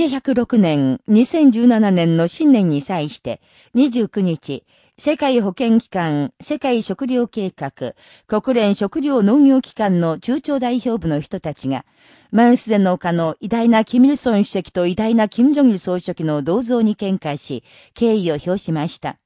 チェ106年、2017年の新年に際して、29日、世界保健機関、世界食糧計画、国連食糧農業機関の中長代表部の人たちが、マンスデの丘の偉大なキミルソン主席と偉大なキム・ジョギル総書記の銅像に献花し、敬意を表しました。